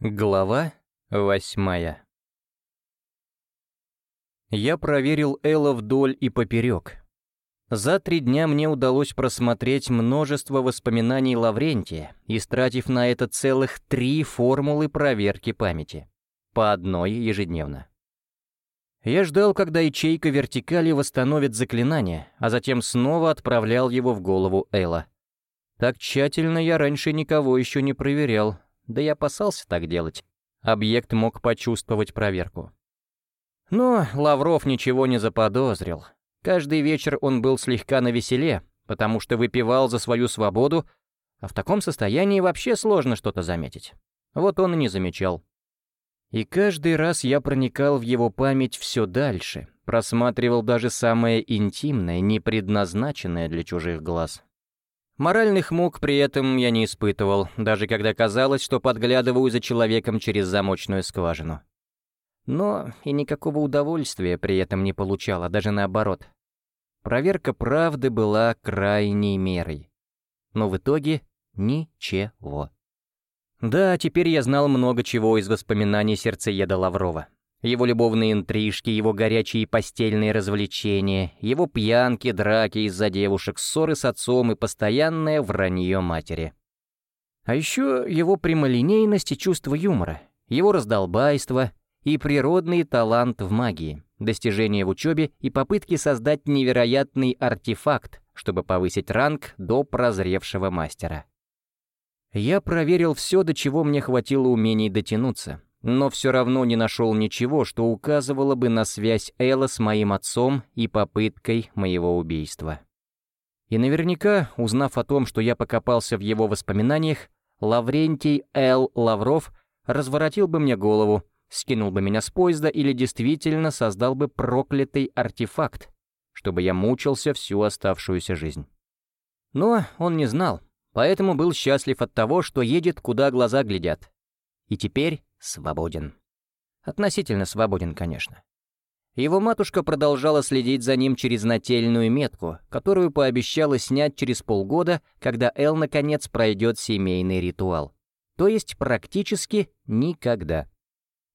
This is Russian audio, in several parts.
Глава восьмая Я проверил Элла вдоль и поперек. За три дня мне удалось просмотреть множество воспоминаний Лаврентия, истратив на это целых три формулы проверки памяти. По одной ежедневно. Я ждал, когда ячейка вертикали восстановит заклинание, а затем снова отправлял его в голову Элла. Так тщательно я раньше никого еще не проверял, да я опасался так делать. Объект мог почувствовать проверку. Но Лавров ничего не заподозрил. Каждый вечер он был слегка навеселе, потому что выпивал за свою свободу, а в таком состоянии вообще сложно что-то заметить. Вот он и не замечал. И каждый раз я проникал в его память все дальше, просматривал даже самое интимное, не предназначенное для чужих глаз. Моральных мук при этом я не испытывал, даже когда казалось, что подглядываю за человеком через замочную скважину. Но и никакого удовольствия при этом не получала, даже наоборот. Проверка правды была крайней мерой. Но в итоге ничего. Да, теперь я знал много чего из воспоминаний сердцееда Лаврова. Его любовные интрижки, его горячие постельные развлечения, его пьянки, драки из-за девушек, ссоры с отцом и постоянное вранье матери. А еще его прямолинейность и чувство юмора, его раздолбайство и природный талант в магии, достижения в учебе и попытки создать невероятный артефакт, чтобы повысить ранг до прозревшего мастера. Я проверил все, до чего мне хватило умений дотянуться — но все равно не нашел ничего, что указывало бы на связь Элла с моим отцом и попыткой моего убийства. И наверняка, узнав о том, что я покопался в его воспоминаниях, Лаврентий Л. Лавров разворотил бы мне голову, скинул бы меня с поезда или действительно создал бы проклятый артефакт, чтобы я мучился всю оставшуюся жизнь. Но он не знал, поэтому был счастлив от того, что едет, куда глаза глядят. И теперь свободен. Относительно свободен, конечно. Его матушка продолжала следить за ним через нательную метку, которую пообещала снять через полгода, когда Эл наконец пройдет семейный ритуал. То есть практически никогда.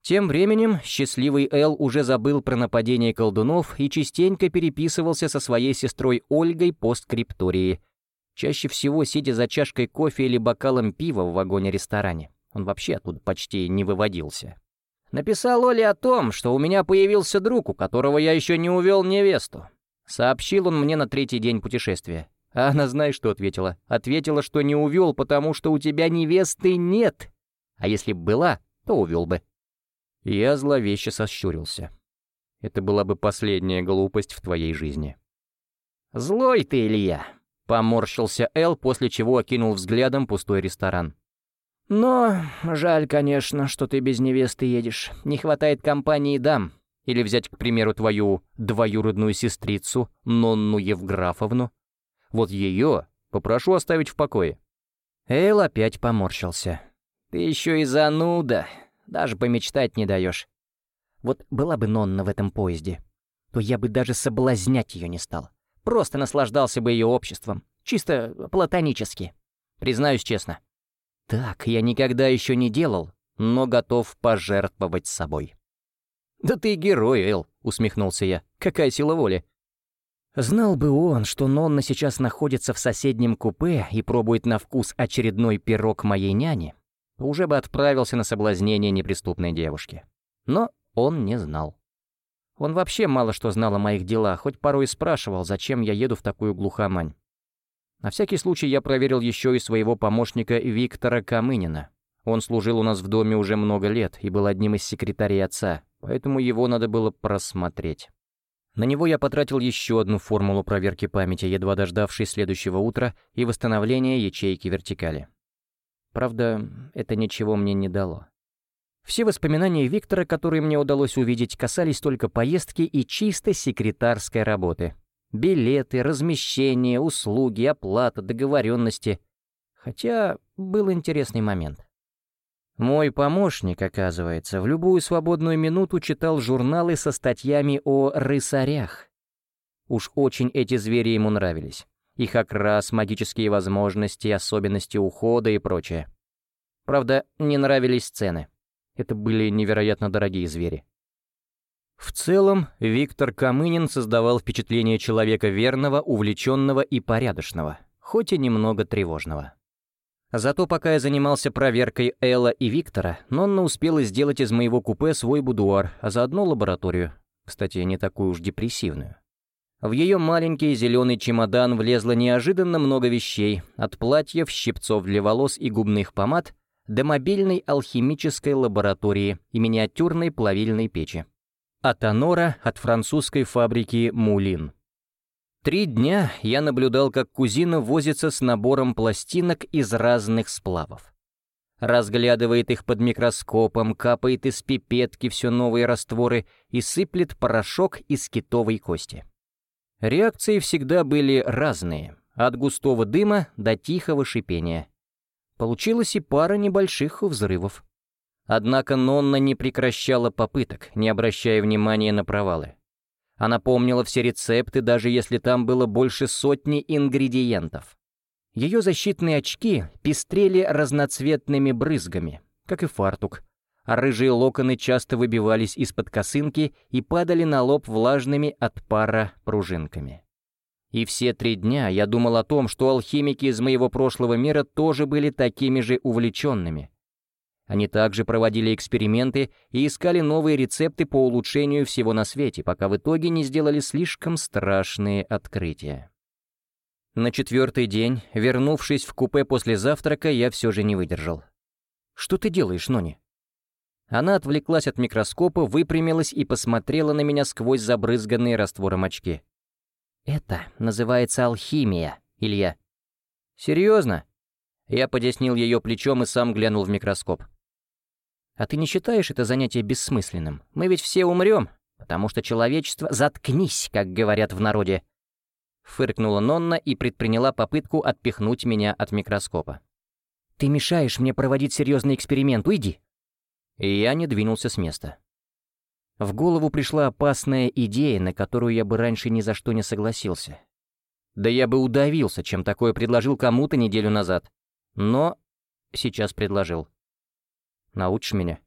Тем временем счастливый Эл уже забыл про нападение колдунов и частенько переписывался со своей сестрой Ольгой по скриптории, чаще всего сидя за чашкой кофе или бокалом пива в вагоне-ресторане. Он вообще оттуда почти не выводился. Написал Оле о том, что у меня появился друг, у которого я еще не увел невесту. Сообщил он мне на третий день путешествия. А она, знаешь, что ответила? Ответила, что не увел, потому что у тебя невесты нет. А если б была, то увел бы. Я зловеще сощурился. Это была бы последняя глупость в твоей жизни. «Злой ты, Илья!» — поморщился Эл, после чего окинул взглядом пустой ресторан. Но жаль, конечно, что ты без невесты едешь. Не хватает компании дам. Или взять, к примеру, твою двоюродную сестрицу, Нонну Евграфовну. Вот ее попрошу оставить в покое». Эйл опять поморщился. «Ты еще и зануда. Даже помечтать не даешь. Вот была бы Нонна в этом поезде, то я бы даже соблазнять ее не стал. Просто наслаждался бы ее обществом. Чисто платонически. Признаюсь честно, так я никогда еще не делал, но готов пожертвовать собой. «Да ты герой, Эл», — усмехнулся я. «Какая сила воли!» Знал бы он, что Нонна сейчас находится в соседнем купе и пробует на вкус очередной пирог моей няни, уже бы отправился на соблазнение неприступной девушки. Но он не знал. Он вообще мало что знал о моих делах, хоть порой и спрашивал, зачем я еду в такую глухомань. На всякий случай я проверил еще и своего помощника Виктора Камынина. Он служил у нас в доме уже много лет и был одним из секретарей отца, поэтому его надо было просмотреть. На него я потратил еще одну формулу проверки памяти, едва дождавшись следующего утра и восстановления ячейки вертикали. Правда, это ничего мне не дало. Все воспоминания Виктора, которые мне удалось увидеть, касались только поездки и чисто секретарской работы — Билеты, размещение, услуги, оплата, договоренности. Хотя был интересный момент. Мой помощник, оказывается, в любую свободную минуту читал журналы со статьями о рысарях. Уж очень эти звери ему нравились. Их окрас, магические возможности, особенности ухода и прочее. Правда, не нравились цены. Это были невероятно дорогие звери. В целом, Виктор Камынин создавал впечатление человека верного, увлеченного и порядочного, хоть и немного тревожного. Зато пока я занимался проверкой Элла и Виктора, Нонна успела сделать из моего купе свой будуар, а заодно лабораторию, кстати, не такую уж депрессивную. В ее маленький зеленый чемодан влезло неожиданно много вещей, от платьев, щипцов для волос и губных помад до мобильной алхимической лаборатории и миниатюрной плавильной печи. От Анора от французской фабрики «Мулин». Три дня я наблюдал, как кузина возится с набором пластинок из разных сплавов. Разглядывает их под микроскопом, капает из пипетки все новые растворы и сыплет порошок из китовой кости. Реакции всегда были разные, от густого дыма до тихого шипения. Получилась и пара небольших взрывов. Однако Нонна не прекращала попыток, не обращая внимания на провалы. Она помнила все рецепты, даже если там было больше сотни ингредиентов. Ее защитные очки пестрели разноцветными брызгами, как и фартук, а рыжие локоны часто выбивались из-под косынки и падали на лоб влажными от пара пружинками. И все три дня я думал о том, что алхимики из моего прошлого мира тоже были такими же увлеченными — они также проводили эксперименты и искали новые рецепты по улучшению всего на свете, пока в итоге не сделали слишком страшные открытия. На четвертый день, вернувшись в купе после завтрака, я все же не выдержал. «Что ты делаешь, Нони?» Она отвлеклась от микроскопа, выпрямилась и посмотрела на меня сквозь забрызганные раствором очки. «Это называется алхимия, Илья». «Серьезно?» Я подеснил ее плечом и сам глянул в микроскоп. А ты не считаешь это занятие бессмысленным? Мы ведь все умрем, потому что человечество... Заткнись, как говорят в народе!» Фыркнула Нонна и предприняла попытку отпихнуть меня от микроскопа. «Ты мешаешь мне проводить серьезный эксперимент, уйди!» И я не двинулся с места. В голову пришла опасная идея, на которую я бы раньше ни за что не согласился. Да я бы удавился, чем такое предложил кому-то неделю назад. Но сейчас предложил. Научишь меня?»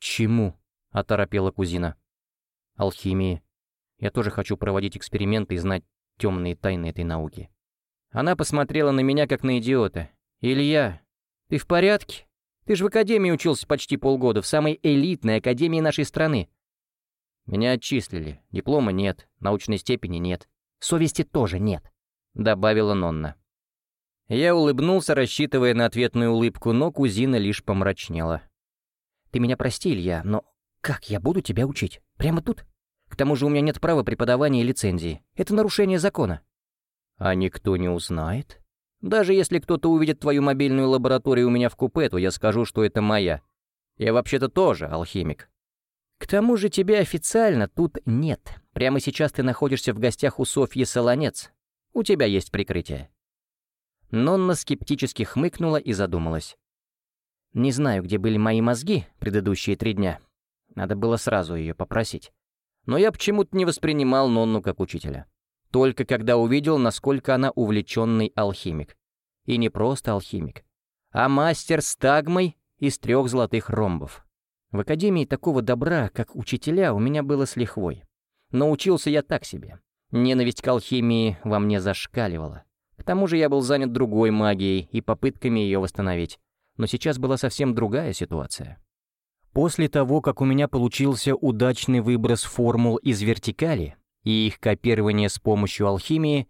«Чему?» — оторопела кузина. «Алхимии. Я тоже хочу проводить эксперименты и знать темные тайны этой науки». Она посмотрела на меня, как на идиота. «Илья, ты в порядке? Ты же в академии учился почти полгода, в самой элитной академии нашей страны». «Меня отчислили. Диплома нет, научной степени нет. Совести тоже нет», — добавила Нонна. Я улыбнулся, рассчитывая на ответную улыбку, но кузина лишь помрачнела. «Ты меня прости, Илья, но как я буду тебя учить? Прямо тут? К тому же у меня нет права преподавания и лицензии. Это нарушение закона». «А никто не узнает? Даже если кто-то увидит твою мобильную лабораторию у меня в купе, то я скажу, что это моя. Я вообще-то тоже алхимик». «К тому же тебя официально тут нет. Прямо сейчас ты находишься в гостях у Софьи Солонец. У тебя есть прикрытие». Нонна скептически хмыкнула и задумалась. Не знаю, где были мои мозги предыдущие три дня. Надо было сразу ее попросить. Но я почему-то не воспринимал Нонну как учителя. Только когда увидел, насколько она увлеченный алхимик. И не просто алхимик, а мастер с тагмой из трех золотых ромбов. В академии такого добра, как учителя, у меня было с лихвой. Но я так себе. Ненависть к алхимии во мне зашкаливала. К тому же я был занят другой магией и попытками ее восстановить. Но сейчас была совсем другая ситуация. После того, как у меня получился удачный выброс формул из вертикали и их копирование с помощью алхимии,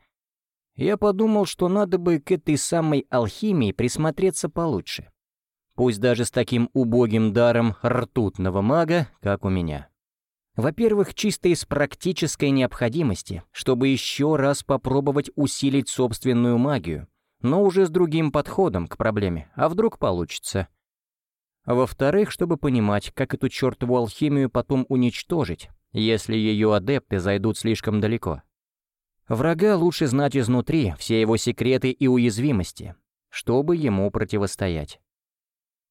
я подумал, что надо бы к этой самой алхимии присмотреться получше. Пусть даже с таким убогим даром ртутного мага, как у меня. Во-первых, чисто из практической необходимости, чтобы еще раз попробовать усилить собственную магию, но уже с другим подходом к проблеме, а вдруг получится. Во-вторых, чтобы понимать, как эту чертову алхимию потом уничтожить, если ее адепты зайдут слишком далеко. Врага лучше знать изнутри все его секреты и уязвимости, чтобы ему противостоять.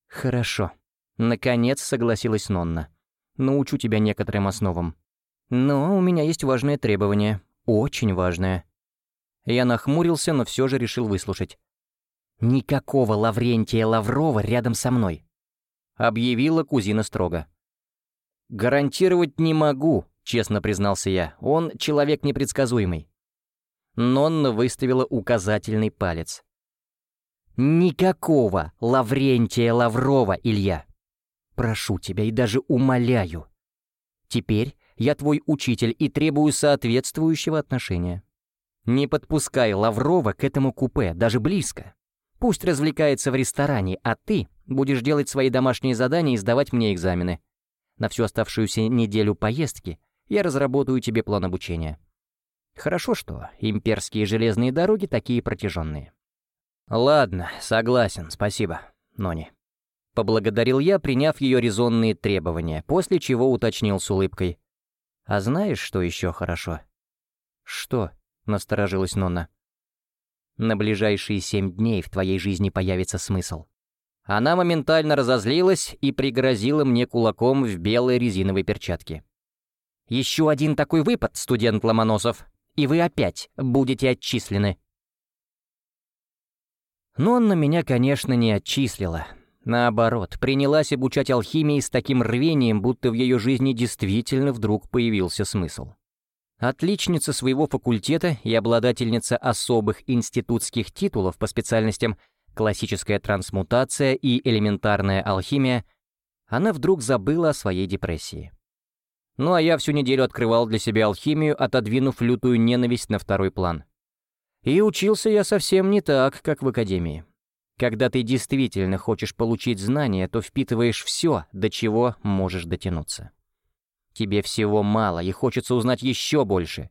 «Хорошо», — наконец согласилась Нонна научу тебя некоторым основам. Но у меня есть важное требование, очень важное». Я нахмурился, но все же решил выслушать. «Никакого Лаврентия Лаврова рядом со мной», — объявила кузина строго. «Гарантировать не могу», — честно признался я. «Он человек непредсказуемый». Нонна выставила указательный палец. «Никакого Лаврентия Лаврова, Илья! Прошу тебя и даже умоляю. Теперь я твой учитель и требую соответствующего отношения. Не подпускай Лаврова к этому купе, даже близко. Пусть развлекается в ресторане, а ты будешь делать свои домашние задания и сдавать мне экзамены. На всю оставшуюся неделю поездки я разработаю тебе план обучения. Хорошо, что имперские железные дороги такие протяженные. Ладно, согласен, спасибо, Нони. Поблагодарил я, приняв ее резонные требования, после чего уточнил с улыбкой. А знаешь, что еще хорошо? Что? Насторожилась Нонна. На ближайшие семь дней в твоей жизни появится смысл. Она моментально разозлилась и пригрозила мне кулаком в белой резиновой перчатке. «Еще один такой выпад, студент Ломоносов, и вы опять будете отчислены». Но он на меня, конечно, не отчислила. Наоборот, принялась обучать алхимии с таким рвением, будто в ее жизни действительно вдруг появился смысл. Отличница своего факультета и обладательница особых институтских титулов по специальностям классическая трансмутация и элементарная алхимия, она вдруг забыла о своей депрессии. Ну а я всю неделю открывал для себя алхимию, отодвинув лютую ненависть на второй план. И учился я совсем не так, как в академии. Когда ты действительно хочешь получить знания, то впитываешь все, до чего можешь дотянуться. Тебе всего мало, и хочется узнать еще больше.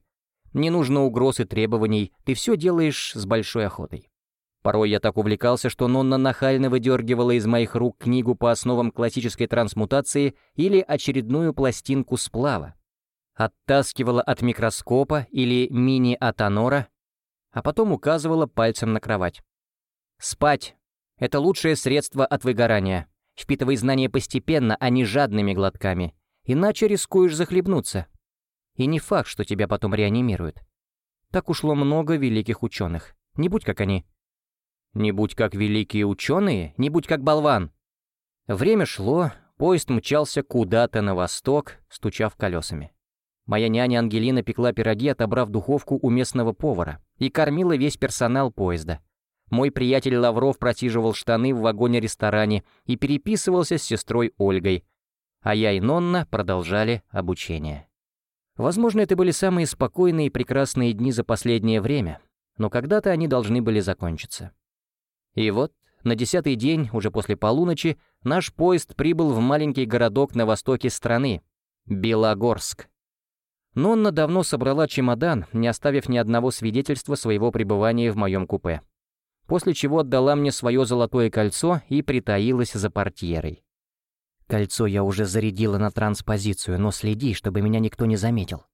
Не нужно угроз и требований, ты все делаешь с большой охотой. Порой я так увлекался, что Нонна нахально выдергивала из моих рук книгу по основам классической трансмутации или очередную пластинку сплава. Оттаскивала от микроскопа или мини-атонора, а потом указывала пальцем на кровать. «Спать — это лучшее средство от выгорания. Впитывай знания постепенно, а не жадными глотками иначе рискуешь захлебнуться. И не факт, что тебя потом реанимируют. Так ушло много великих ученых. Не будь как они. Не будь как великие ученые, не будь как болван. Время шло, поезд мчался куда-то на восток, стучав колесами. Моя няня Ангелина пекла пироги, отобрав духовку у местного повара, и кормила весь персонал поезда. Мой приятель Лавров просиживал штаны в вагоне-ресторане и переписывался с сестрой Ольгой, а я и Нонна продолжали обучение. Возможно, это были самые спокойные и прекрасные дни за последнее время, но когда-то они должны были закончиться. И вот, на десятый день, уже после полуночи, наш поезд прибыл в маленький городок на востоке страны — Белогорск. Нонна давно собрала чемодан, не оставив ни одного свидетельства своего пребывания в моем купе. После чего отдала мне свое золотое кольцо и притаилась за портьерой. Кольцо я уже зарядила на транспозицию, но следи, чтобы меня никто не заметил.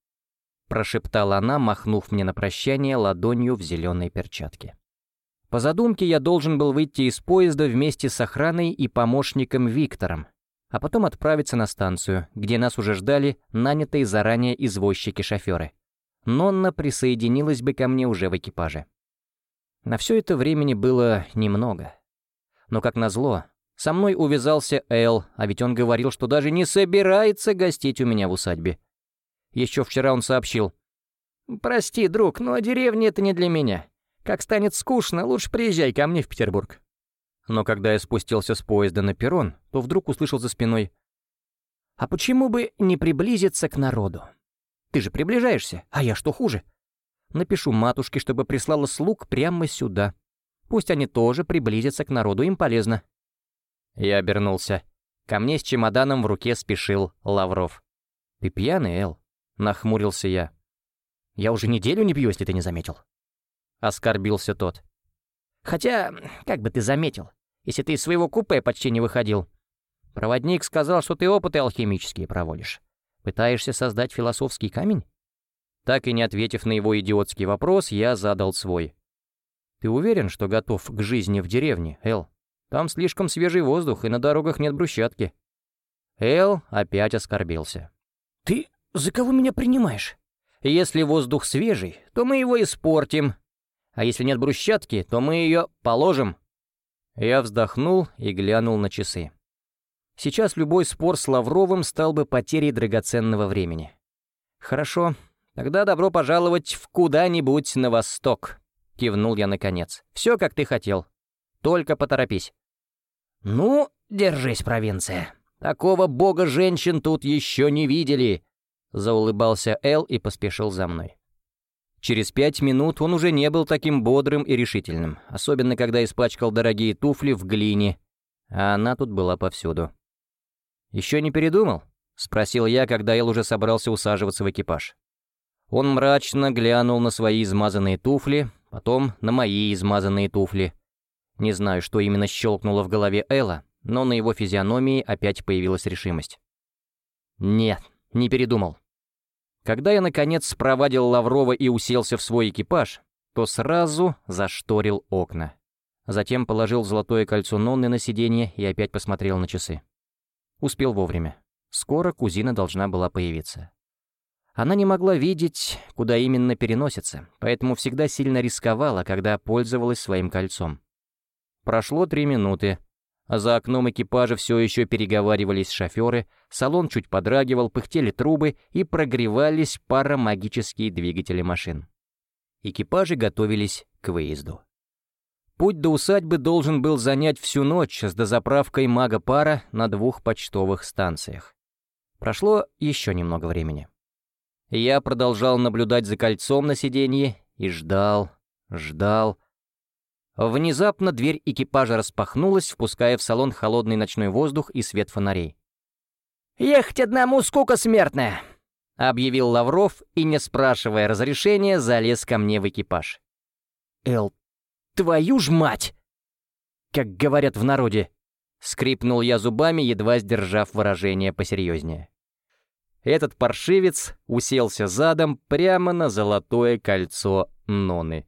Прошептала она, махнув мне на прощание ладонью в зеленой перчатке. По задумке я должен был выйти из поезда вместе с охраной и помощником Виктором, а потом отправиться на станцию, где нас уже ждали нанятые заранее извозчики-шоферы. Нонна присоединилась бы ко мне уже в экипаже. На все это времени было немного. Но, как назло, со мной увязался Эл, а ведь он говорил, что даже не собирается гостить у меня в усадьбе. Еще вчера он сообщил. «Прости, друг, но деревня — это не для меня. Как станет скучно, лучше приезжай ко мне в Петербург». Но когда я спустился с поезда на перрон, то вдруг услышал за спиной. «А почему бы не приблизиться к народу? Ты же приближаешься, а я что хуже? Напишу матушке, чтобы прислала слуг прямо сюда. Пусть они тоже приблизятся к народу, им полезно». Я обернулся. Ко мне с чемоданом в руке спешил Лавров. «Ты пьяный, Эл?» — нахмурился я. «Я уже неделю не пью, если ты не заметил». Оскорбился тот. «Хотя, как бы ты заметил, если ты из своего купе почти не выходил. Проводник сказал, что ты опыты алхимические проводишь. Пытаешься создать философский камень?» Так и не ответив на его идиотский вопрос, я задал свой. «Ты уверен, что готов к жизни в деревне, Эл?» Там слишком свежий воздух, и на дорогах нет брусчатки». Эл опять оскорбился. «Ты за кого меня принимаешь? Если воздух свежий, то мы его испортим. А если нет брусчатки, то мы ее положим. Я вздохнул и глянул на часы. Сейчас любой спор с Лавровым стал бы потерей драгоценного времени. Хорошо, тогда добро пожаловать в куда-нибудь на восток, кивнул я наконец. Все, как ты хотел. Только поторопись. Ну, держись, провинция. Такого бога женщин тут еще не видели, заулыбался Эл и поспешил за мной. Через пять минут он уже не был таким бодрым и решительным, особенно когда испачкал дорогие туфли в глине, а она тут была повсюду. «Еще не передумал?» — спросил я, когда Эл уже собрался усаживаться в экипаж. Он мрачно глянул на свои измазанные туфли, потом на мои измазанные туфли. Не знаю, что именно щелкнуло в голове Элла, но на его физиономии опять появилась решимость. «Нет, не передумал. Когда я, наконец, спровадил Лаврова и уселся в свой экипаж, то сразу зашторил окна. Затем положил золотое кольцо Нонны на сиденье и опять посмотрел на часы. Успел вовремя. Скоро кузина должна была появиться. Она не могла видеть, куда именно переносится, поэтому всегда сильно рисковала, когда пользовалась своим кольцом. Прошло три минуты. За окном экипажа все еще переговаривались шоферы, салон чуть подрагивал, пыхтели трубы и прогревались парамагические двигатели машин. Экипажи готовились к выезду. Путь до усадьбы должен был занять всю ночь с дозаправкой мага-пара на двух почтовых станциях. Прошло еще немного времени. Я продолжал наблюдать за кольцом на сиденье и ждал, ждал. Внезапно дверь экипажа распахнулась, впуская в салон холодный ночной воздух и свет фонарей. «Ехать одному скука смертная!» — объявил Лавров и, не спрашивая разрешения, залез ко мне в экипаж. «Эл, Твою ж мать!» Как говорят в народе. Скрипнул я зубами, едва сдержав выражение посерьезнее. Этот паршивец уселся задом прямо на золотое кольцо Ноны.